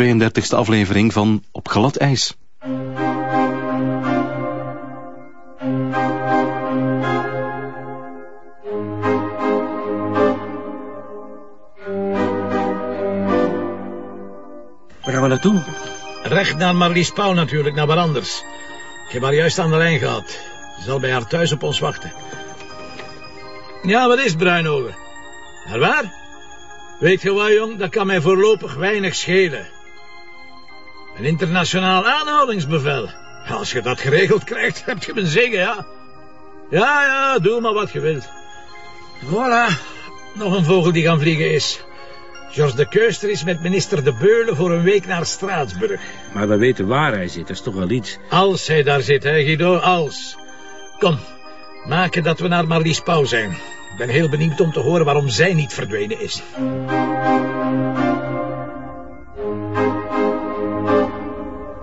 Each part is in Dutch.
32e aflevering van Op glad ijs. Waar gaan we naartoe? Recht naar Marlies Pauw natuurlijk, naar waar anders. Ik heb haar juist aan de lijn gehad. Ze zal bij haar thuis op ons wachten. Ja, wat is Bruinogen? Naar waar? Weet je wat, jong, dat kan mij voorlopig weinig schelen. Een internationaal aanhoudingsbevel. Als je dat geregeld krijgt, heb je mijn zegen, ja. Ja, ja, doe maar wat je wilt. Voilà, nog een vogel die gaan vliegen is. George de Keuster is met minister De Beulen voor een week naar Straatsburg. Maar we weten waar hij zit, dat is toch wel iets. Als hij daar zit, hè, Guido, als. Kom, maken dat we naar Marlies Pauw zijn. Ik ben heel benieuwd om te horen waarom zij niet verdwenen is.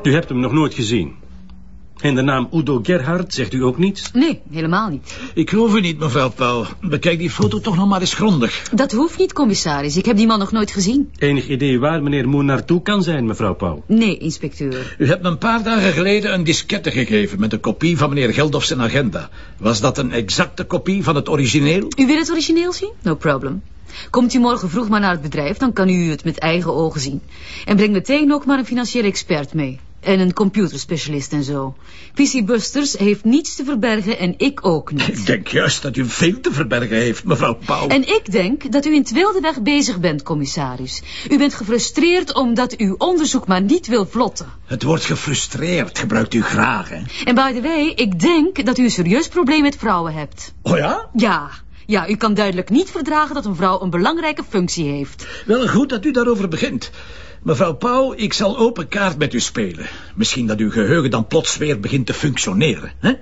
U hebt hem nog nooit gezien. En de naam Udo Gerhard zegt u ook niets? Nee, helemaal niet. Ik geloof u niet, mevrouw Pauw. Bekijk die foto toch nog maar eens grondig. Dat hoeft niet, commissaris. Ik heb die man nog nooit gezien. Enig idee waar meneer Moen naartoe kan zijn, mevrouw Pauw? Nee, inspecteur. U hebt me een paar dagen geleden een diskette gegeven met een kopie van meneer Geldof zijn agenda. Was dat een exacte kopie van het origineel? U wil het origineel zien? No problem. Komt u morgen vroeg maar naar het bedrijf, dan kan u het met eigen ogen zien. En breng meteen ook maar een financiële expert mee. En een computerspecialist en zo. PC Busters heeft niets te verbergen en ik ook niet. Ik denk juist dat u veel te verbergen heeft, mevrouw Pauw. En ik denk dat u in het wilde weg bezig bent, commissaris. U bent gefrustreerd omdat uw onderzoek maar niet wil vlotten. Het woord gefrustreerd gebruikt u graag, hè? En by the way, ik denk dat u een serieus probleem met vrouwen hebt. Oh ja? Ja, ja, u kan duidelijk niet verdragen dat een vrouw een belangrijke functie heeft. Wel goed dat u daarover begint. Mevrouw Pauw, ik zal open kaart met u spelen. Misschien dat uw geheugen dan plots weer begint te functioneren. Hè?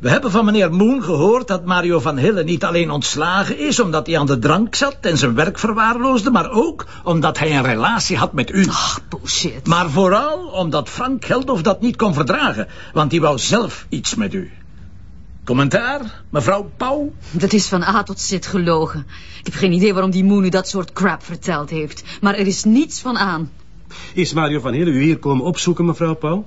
We hebben van meneer Moon gehoord dat Mario van Hille niet alleen ontslagen is... omdat hij aan de drank zat en zijn werk verwaarloosde... maar ook omdat hij een relatie had met u. Ach, bullshit. Maar vooral omdat Frank Geldof dat niet kon verdragen... want hij wou zelf iets met u. Commentaar, mevrouw Pauw? Dat is van A tot Z gelogen. Ik heb geen idee waarom die Moon u dat soort crap verteld heeft. Maar er is niets van aan. Is Mario van Hille u hier komen opzoeken, mevrouw Pauw?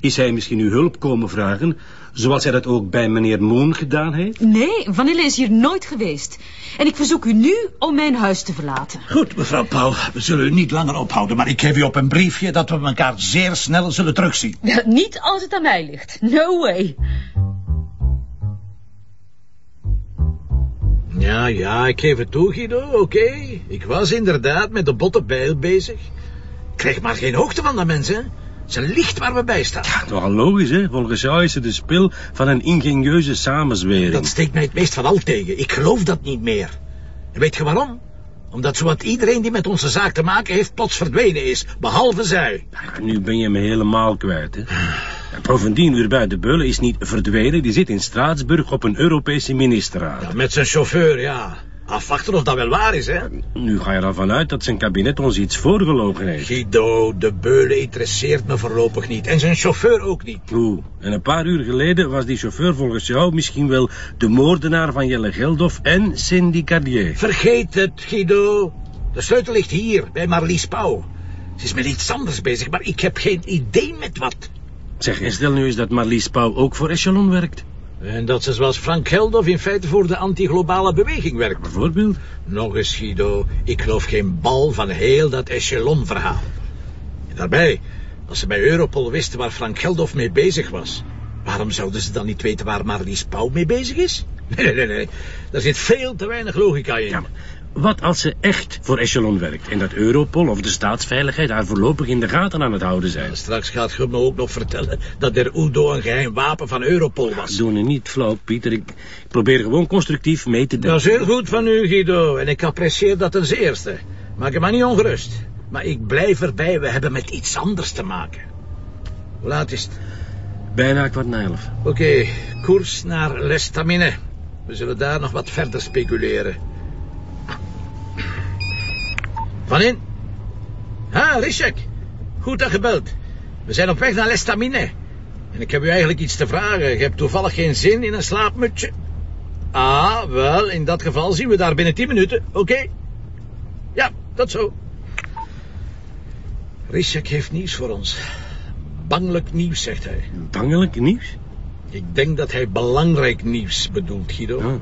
Is hij misschien uw hulp komen vragen, zoals hij dat ook bij meneer Moon gedaan heeft? Nee, Vanille is hier nooit geweest. En ik verzoek u nu om mijn huis te verlaten. Goed, mevrouw Pauw, we zullen u niet langer ophouden... maar ik geef u op een briefje dat we elkaar zeer snel zullen terugzien. Niet als het aan mij ligt. No way. Ja, ja, ik geef het toe, Guido, oké. Ik was inderdaad met de botte bijl bezig. Ik krijg maar geen hoogte van dat mens, hè. Ze ligt waar we bij staan. Toch logisch, hè? Volgens jou is het de spil van een ingenieuze samenzwering. Dat steekt mij het meest van al tegen. Ik geloof dat niet meer. En weet je waarom? Omdat zowat iedereen die met onze zaak te maken heeft plots verdwenen is, behalve zij. Ja, nu ben je me helemaal kwijt, hè? En bovendien, Urbain de Beulen is niet verdwenen. Die zit in Straatsburg op een Europese ministerraad. Ja, met zijn chauffeur, ja. Afwachten of dat wel waar is, hè? Nu ga je ervan uit dat zijn kabinet ons iets voorgelogen heeft. Guido, de Beulen interesseert me voorlopig niet. En zijn chauffeur ook niet. Oeh, en een paar uur geleden was die chauffeur volgens jou misschien wel de moordenaar van Jelle Geldof en Cindy Cardier. Vergeet het, Guido. De sleutel ligt hier, bij Marlies Pauw. Ze is met iets anders bezig, maar ik heb geen idee met wat. Zeg, en stel nu eens dat Marlies Pauw ook voor Echelon werkt. En dat ze zoals Frank Geldof in feite voor de anti-globale beweging werkt. Bijvoorbeeld? Nog eens, Guido, ik geloof geen bal van heel dat echelon-verhaal. En daarbij, als ze bij Europol wisten waar Frank Geldof mee bezig was... waarom zouden ze dan niet weten waar Marlies Pauw mee bezig is? Nee, nee, nee, nee. Daar zit veel te weinig logica in. Ja, wat als ze echt voor Echelon werkt... en dat Europol of de staatsveiligheid haar voorlopig in de gaten aan het houden zijn? Straks gaat je me ook nog vertellen dat er Udo een geheim wapen van Europol was. Doe nu niet flauw, Pieter. Ik, ik probeer gewoon constructief mee te denken. Dat is heel goed van u, Guido. En ik apprecieer dat ten zeerste. Maak je maar niet ongerust. Maar ik blijf erbij, we hebben met iets anders te maken. Hoe laat is het? Bijna kwart na elf. Oké, koers naar Lestamine. We zullen daar nog wat verder speculeren. Van in? Ha, Rishek. Goed dat gebeld. We zijn op weg naar Lestamine. En ik heb u eigenlijk iets te vragen. Je hebt toevallig geen zin in een slaapmutsje? Ah, wel, in dat geval zien we daar binnen tien minuten. Oké? Ja, tot zo. Risek heeft nieuws voor ons. Bangelijk nieuws, zegt hij. Bangelijk nieuws? Ik denk dat hij belangrijk nieuws bedoelt, Guido. Ah.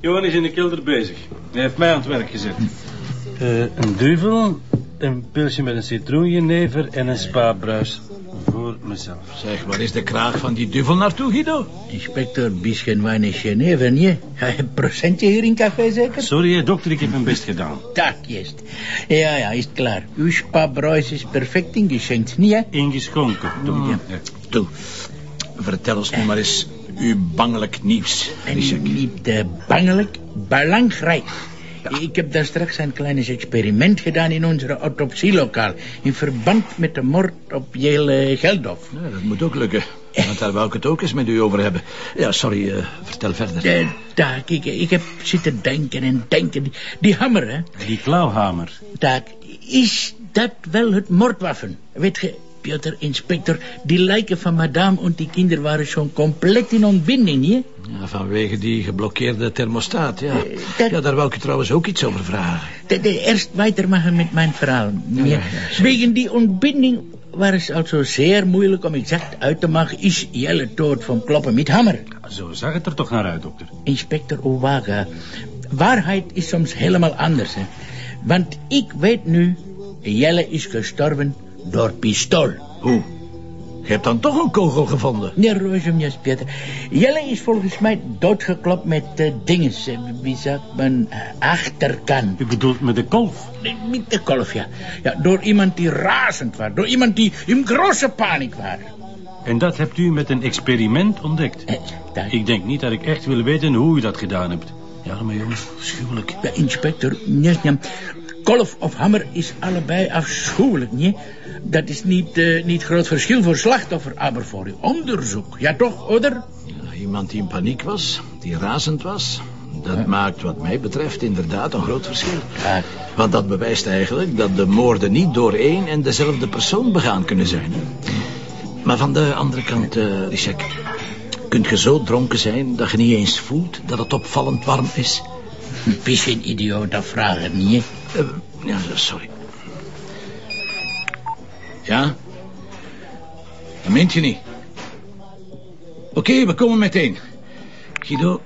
Johan is in de kelder bezig. Hij heeft mij aan het werk gezet. Eh, een duvel, een pilsje met een citroenjenever en een spa-bruis. Voor mezelf. Zeg, waar is de kraag van die duvel naartoe, Guido? Inspector, bisschen wijn Geneve, niet? Een procentje hier in café zeker? Sorry, dokter, ik heb mijn best gedaan. Dat juist. Ja, ja, is klaar. Uw spa-bruis is perfect ingeschenkt, niet hè? Ingeschonken. Ja. Toe, vertel ons nu maar eens uw bangelijk nieuws, En Risek. niet uh, bangelijk, belangrijk. Ik heb daar straks een klein experiment gedaan in onze autopsielokaal... in verband met de moord op Jele Geldof. Ja, dat moet ook lukken. Want daar wou ik het ook eens met u over hebben. Ja, sorry, eh, vertel verder. Eh, daar, kijk, ik heb zitten denken en denken. Die, die hammer, hè? Die klauwhamer. Daar, is dat wel het moordwaffen? Weet je, Piotr, inspector, die lijken van madame en die kinderen waren zo'n compleet in ontbinding, niet? Ja, vanwege die geblokkeerde thermostaat, ja. Eh, dat- Ja, daar wou ik u trouwens ook iets over vragen. De, de, eerst weitermachen met mijn verhaal. Ja, ja, ja, zeker. Wegen die ontbinding was het also zeer moeilijk om exact uit te maken... is Jelle dood van kloppen met hammer. Zo zag het er toch naar uit, dokter. Inspector Owaga, waarheid is soms helemaal anders. Hè? Want ik weet nu, Jelle is gestorven door pistool. Hoe? Je hebt dan toch een kogel gevonden? Nee, Roosje, Pieter. Jelle is volgens mij doodgeklopt met uh, dinges. eh, Wie zegt men? eh, achterkant. U bedoelt met de kolf? Nee, Niet de kolf, ja. ja. Door iemand die razend was. Door iemand die in grote paniek was. En dat hebt u met een experiment ontdekt. Eh, Ik denk niet dat ik echt wil weten hoe u dat gedaan hebt. Ja, maar jongens, schuwelijk. Ja, inspector. Kolf of hammer is allebei afschuwelijk, niet? Dat is niet, eh, niet groot verschil voor slachtoffer, maar voor uw onderzoek. Ja toch, oder? Ja, iemand die in paniek was, die razend was... dat maakt wat mij betreft inderdaad een groot verschil. Ja, Want dat bewijst eigenlijk dat de moorden niet door één en dezelfde persoon begaan kunnen zijn. Maar van de andere kant, eh Risek... kunt je zo dronken zijn dat je niet eens voelt dat het opvallend warm is? een beetje idioot dat vragen, niet? Eh, ja, sorry. Ja? Dat meent je niet. Oké, we komen meteen. Guido,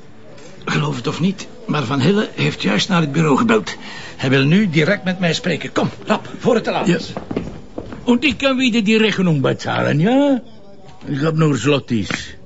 geloof het of niet, maar Van Hille heeft juist naar het bureau gebeld. Hij wil nu direct met mij spreken. Kom, rap, voor het te laat is. En ik kan wieder die rekening betalen, ja? Ik heb nog zlotties.